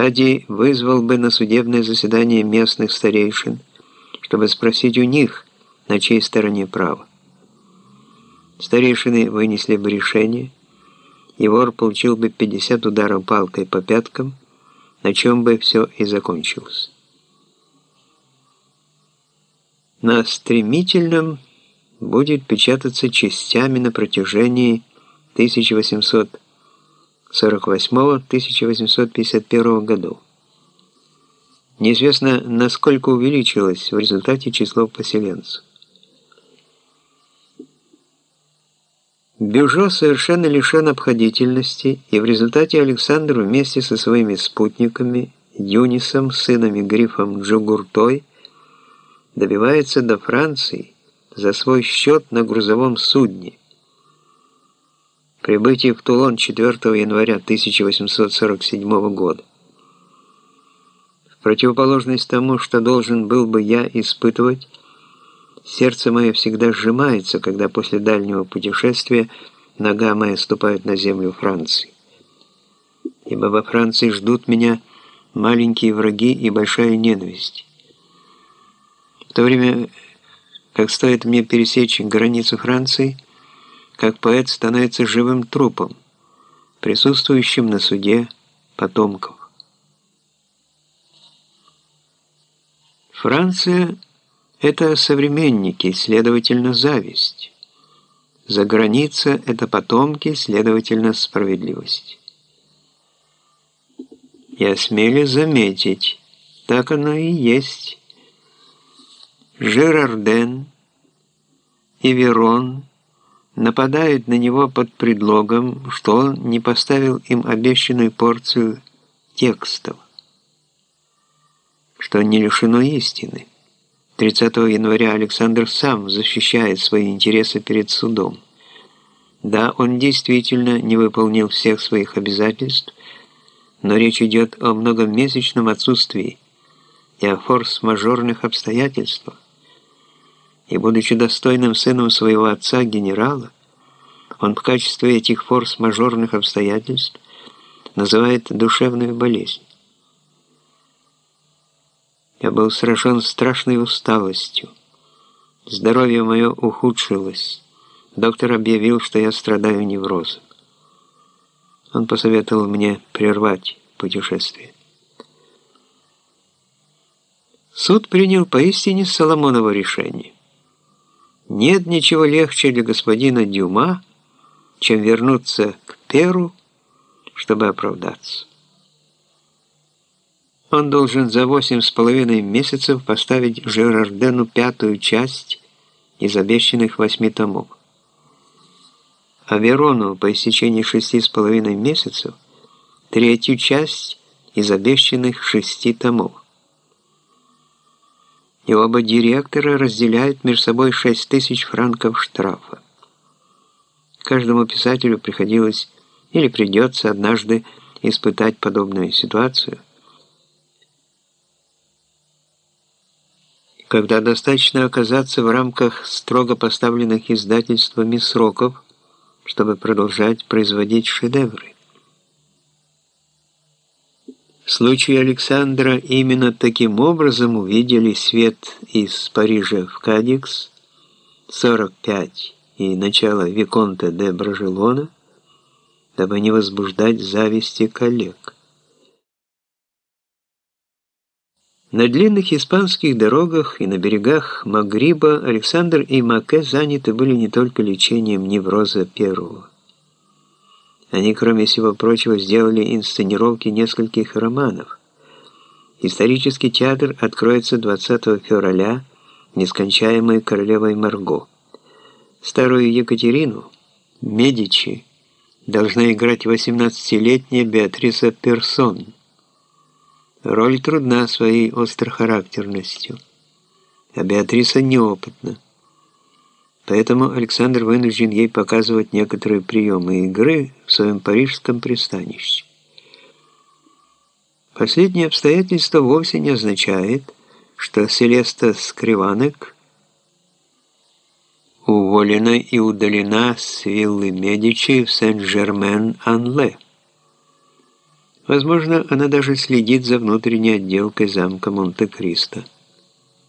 Кади вызвал бы на судебное заседание местных старейшин, чтобы спросить у них, на чьей стороне право. Старейшины вынесли бы решение, и вор получил бы 50 ударов палкой по пяткам, на чем бы все и закончилось. На стремительном будет печататься частями на протяжении 1848-1851 годов. Неизвестно, насколько увеличилось в результате число поселенцев. Бюжо совершенно лишен обходительности, и в результате Александр вместе со своими спутниками, Юнисом, сыном Грифом Джугуртой, добивается до Франции за свой счет на грузовом судне. Прибытие в Тулон 4 января 1847 года. В противоположность тому, что должен был бы я испытывать, Сердце мое всегда сжимается, когда после дальнего путешествия нога моя ступает на землю Франции. Ибо во Франции ждут меня маленькие враги и большая ненависть. В то время, как стоит мне пересечь границу Франции, как поэт становится живым трупом, присутствующим на суде потомков. Франция – это современники, следовательно, зависть. За граница – это потомки, следовательно, справедливость. Я смелюсь заметить, так оно и есть. Жерарден и Верон нападают на него под предлогом, что он не поставил им обещанную порцию текстов, что не лишено истины. 30 января Александр сам защищает свои интересы перед судом. Да, он действительно не выполнил всех своих обязательств, но речь идет о многомесячном отсутствии и о форс-мажорных обстоятельствах. И будучи достойным сыном своего отца, генерала, он в качестве этих форс-мажорных обстоятельств называет душевную болезнь. Я был сражен страшной усталостью. Здоровье мое ухудшилось. Доктор объявил, что я страдаю неврозом. Он посоветовал мне прервать путешествие. Суд принял поистине Соломоново решение. Нет ничего легче для господина Дюма, чем вернуться к Перу, чтобы оправдаться. Он должен за восемь с половиной месяцев поставить Жерардену пятую часть из обещанных восьми томов. А Верону по истечении шести с половиной месяцев третью часть из обещанных шести томов. И оба директора разделяют между собой шесть тысяч франков штрафа. Каждому писателю приходилось или придется однажды испытать подобную ситуацию – когда достаточно оказаться в рамках строго поставленных издательствами сроков, чтобы продолжать производить шедевры. В случае Александра именно таким образом увидели свет из Парижа в Кадикс 45 и начало Виконта де Бражелона, дабы не возбуждать зависти коллег. На длинных испанских дорогах и на берегах Магриба Александр и Маке заняты были не только лечением невроза первого. Они, кроме всего прочего, сделали инсценировки нескольких романов. Исторический театр откроется 20 февраля нескончаемой королевой Марго. Старую Екатерину, Медичи, должна играть 18-летняя Беатриса Персон – Роль трудна своей острохарактерностью, а Беатриса неопытна. Поэтому Александр вынужден ей показывать некоторые приемы игры в своем парижском пристанище. Последнее обстоятельство вовсе не означает, что Селеста Скриванек уволена и удалена с виллы Медичи в Сен-Жермен-Ан-Ле. Возможно, она даже следит за внутренней отделкой замка Монте-Кристо.